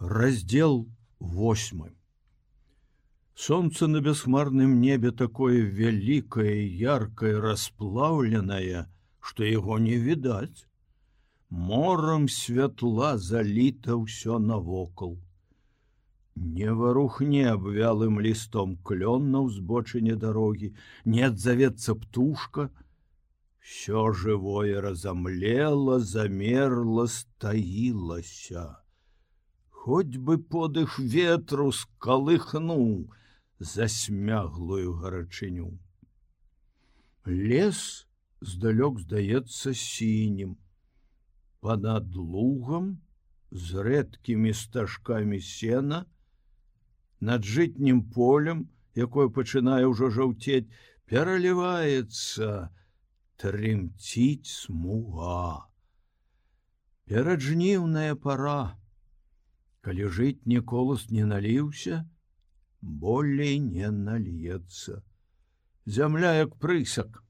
раздел 8 солнце на бясхмарным небе такое вялікае яркое расплаўленае что яго не відаць морам святла заліта ўсё навокал. Не варухне абвялым лістом клён на ўзбочыне дарогі не адзавецца птушка. Все живое разамлела замерла стаілася Хоць бы подых ветру скалыхнуў засмяглую гарачыню. Лес здалёк здаецца сінім. Панад лугам з рэдкімі стажкамі сена, над жытнім полем, якое пачынае ўжо жаўцець, пераліваецца, трымціць смуга. Пераджніўная пора, калі жыць колас не наліўся болей не нальецца зямля як прысак.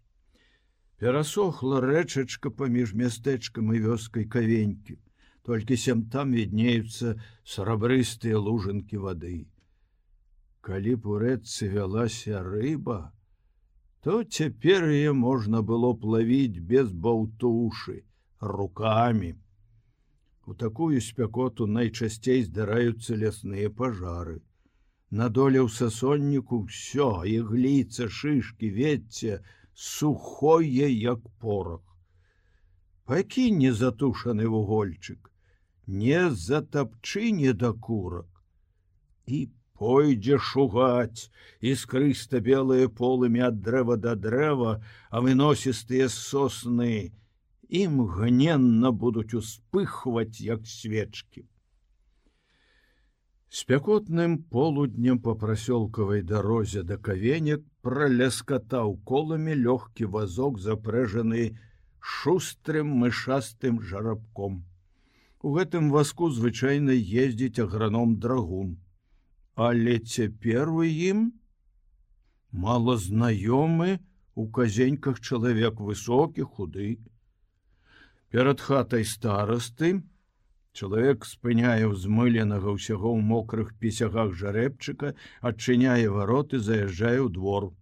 Перасохла рэчачка паміж мястэчкам і вёскай кавенькі. Толькі сям там віднеюцца срабрыстыя лужынкі вады. Калі б у рэцы вялася рыба то цяпер яе можна было плавіць без баўтушы руками по У такую спякоту найчасцей здараюцца лясныя пажары. Надоле ў сасонніку ўсё ігліца шышки ветце сухое як порох. Пакінь не затушаны вугольчык, не затапчы не да курак і пойдзе шугаць іскрыста белыя полымі ад дрэва да дрэва, а выносістыя сосны, ім гненна будуць успыхваць як свечки. Спякотным полуднем по прасёлкавай дарозе да кавенек праляскатаў коламі лёгкі вазок запрэжаны шустрым мышастым жарабком. У гэтым вазку звычайна ездзіць аграном драгун, але цяпер у ім мало знаёмы у казеньках чалавек высокі худы, перад хатай старасты чалавек спыняе ўзмыленага ўсяго ў мокрых пісягах жарэбчыка адчыняе вароты заязджае ў двор.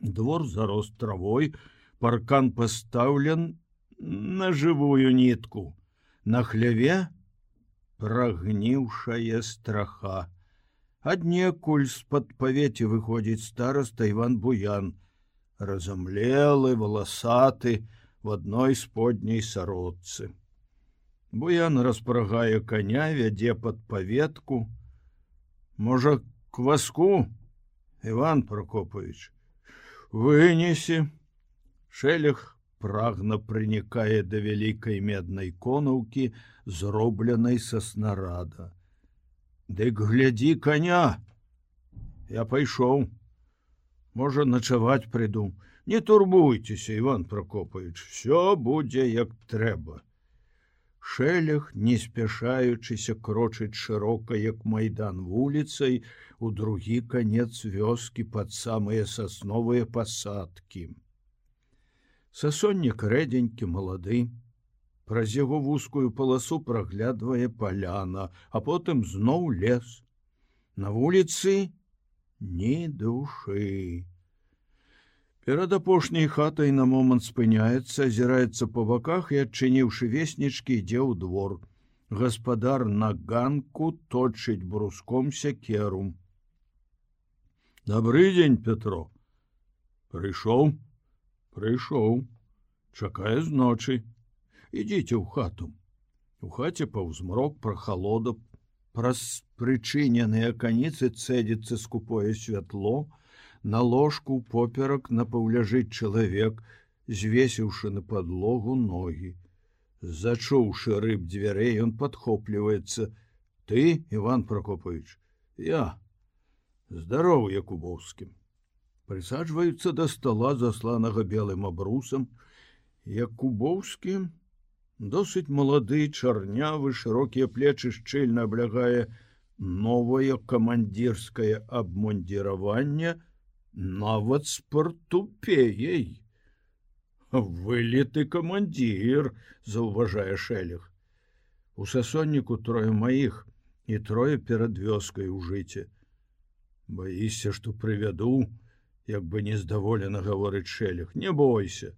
Двор зарос травой паркан пастаўлен на жывую нітку. На хляве прагніўшая страха. Аднекуль з-пад павеці выходзіць староста иван буян. Разамлелы валасаты в одной сподняй сародцы. Буян распрагае коня, вядзе под паветку. Можа, кваску, Иван Прокопович, вынесе. Шелях прагна прынікае да вялікай меднай конаўкі, зробленай са снарада. Дык глядзі коня. Я пайшоў. Можа начаваць прыдум, не турбуйтеся иван прокопович все будзе як трэба шелях не спяшаючыся крочыць шырока як майдан вуліцай у другі канец вёскі под самыя сасновыя пасадкі сасоннік рэдзенькі малады праз яго вузкую паласу праглядвае паляна а потым зноў лес. На вуліцы не душы Перад апошняй хатай на момант спыняецца, азіраецца па баках і адчыніўшы веснічкі ідзе ў двор. Гаспадар на ганку точыць бруском сякеру. Добры дзень Петро. Прыйшоў, прыйшоў, чакае з ночы. Ідзіце ў хату. У хаце паўзмрок пра халода, праз прычыненыя каніцы цэдзіцца скупое святло, на ложку поперак напаўляжыць чалавек, звесіўшы на подлогу ногі. Зачуўшы рыб дзвярэй, ён падхопліваецца: ты, Иван Прокопович, я здароў якубоўскім. Прысаджваюцца да стола засланага белым абрусам, Якубоўскім, досыць малады чарнявы шырокія плечы шчыльна аблягае новае камандзірскае абмундзіраванне, нават з партупеей вылеты камандзір заўважае шэлях у сасонніку трое маіх і трое перад вёскай у жыце. Баішся, што прывяду, як бы нездаволена гаворыць шэлях, не бойся.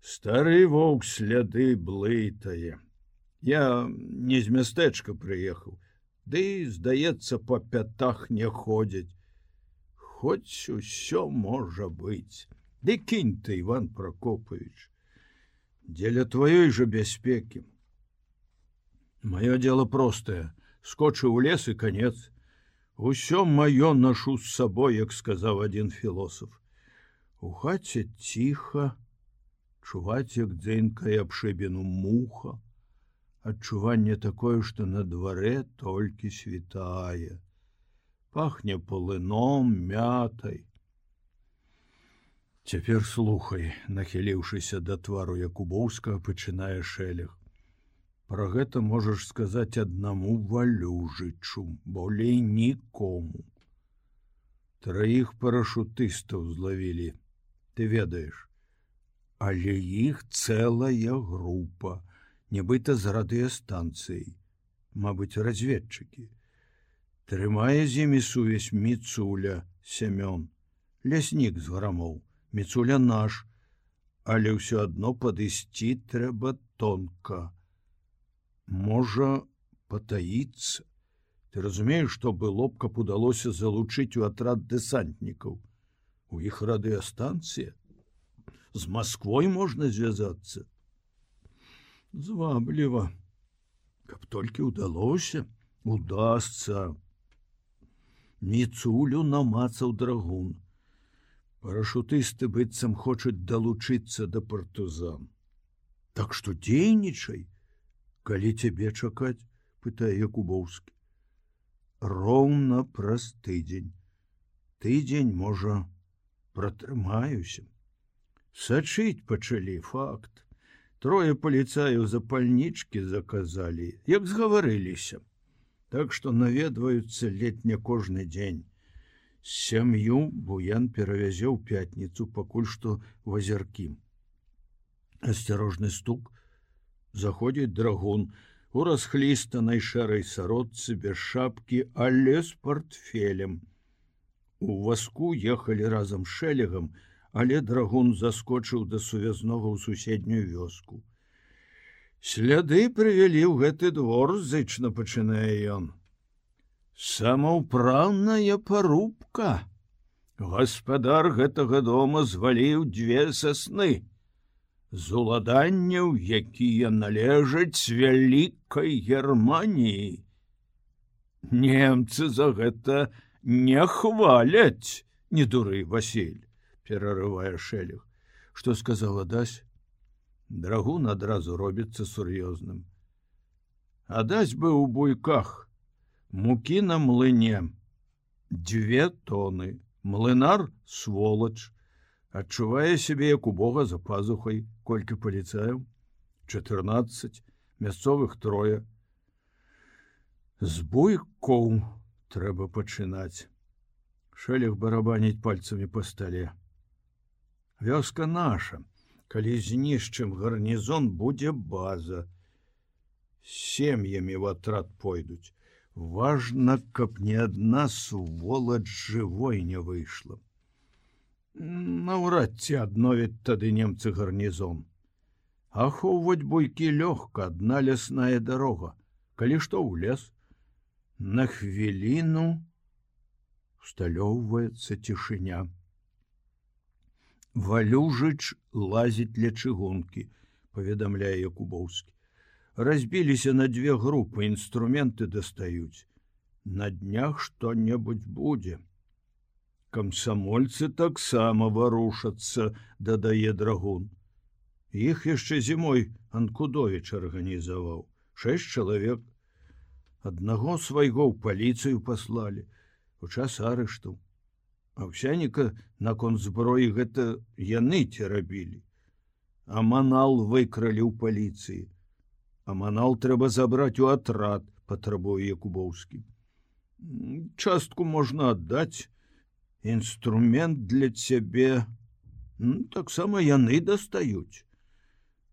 Стары воўк сляды блытае. Я не з мястэчка прыехаў, Ды, здаецца, па пятах не ходзяць. Хоць усё можа быць. Ды кінь ты, Іван Прокопавіч. Дзеля тваёй жа бяспекі. Маё дело простае, скочыў у лес і конец. Усё маё нашу з сабой, як сказаў адзін філосаф. У хаце ціха, чуваць як дзенькае абшыбіну муха, адчуванне такое, што на дварэ толькі світае. Пахне полыном мятай. Цяпер слухай, нахіліўшыся да твару Якубоўска, пачынае шэлег. Пра гэта можаш сказаць аднаму валюжычу, болей нікому. Траіх парашутыстаў злавілі, ты ведаеш, але іх цэлая група, нібыта з радыёстанцыяй, Мабыць, разведчыкі. Трымае з імі сувязь міцуля Семён, ляснік з грамоў, міцуля наш, але ўсё адно падысці трэба тонка. Можа патаіцца. Ты разумееш, што было б, каб удалося залучыць у атрад дэсантнікаў. У іх радыёстанцыя. З Масквой можна звязацца звабліва каб толькі ўдалося удастся міцулю намацаў драгун. Парашутысты быццам хочуць далучыцца да партузан так што дзейнічай калі цябе чакаць пытае якубоўскі роўна праз тыдзень. Тыдзень можа пратрымаюся. Сачыць пачалі факт. Трое паліцаяў запальнічкі заказалі як згаварыліся так што наведваюцца летня кожны дзень сям'ю буян перавязе ў пятніцу пакуль што в азяркі асцярожны стук. Заходзіць драгун. У расхлістанай шэрай сародцы без шапкі але з портфелем. У васку ехалі разам шэлегам але драгун заскочыў да сувязнога ў суседнюю вёску. Сляды прывялі ў гэты двор зычна пачынае ён. Самаўпраўная парубка. Гаспадар гэтага дома зваліў дзве сасны з уладанняў, якія належаць вялікай Геррманіі. Немцы за гэта не хваляць, не дуры Васіль перарывае шэлег что сказала дась драгун адразу робіцца сур'ёзным. Адась бы у буйках мукі на млыне дзве тоны млынар сволач адчувае сябе як у бога за пазухай колькі паліцаяў 14 мясцовых трое з буйкоў трэба пачынаць. Шэлег барабаніць пальцамі па стале. Вёска наша калі знішчым гарнізон будзе база. Сем'ямі в атрад пойдуць. Важно каб ні адна суволач жывой не выйшла. Наўрад ці адновіць тады немцы гарнізон. Ахоўваць буйкі лёгка адна лясная дарога. Калі што ў лес. На хвіліну усталёўваецца цішыня валюжыч лазіць для чыгункі паведамляе якубоўскі. Разбіліся на две групы інструменты дастаюць. На днях што-небудзь будзе. Камсамольцы таксама варушацца дадае драгун. Іх яшчэ зімой анкудович арганізаваў. Шэсць чалавек. Аднаго свайго ў паліцыю паслалі. У час арышту Аўсяніка наконт зброі гэта яны ці рабілі. Аманал выкралі ў паліцыі. Аманал трэба забраць у атрад, патрабуе Якубоўскі. Частку можна аддаць. Інструмент для цябе таксама яны дастаюць.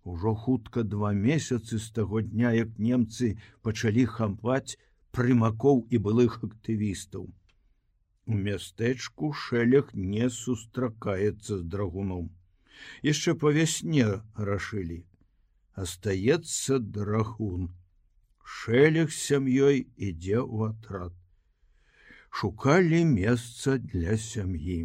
Ужо хутка два месяцы з таго дня, як немцы пачалі хампаць прымакоў і былых актывістаў. У мястэчку шэлег не сустракаецца з драгуном. Яшчэ па вясне рашылі. Астаецца драгун. Шэлег з сям'ёй ідзе ў атрад. Шукалі месца для сям'і.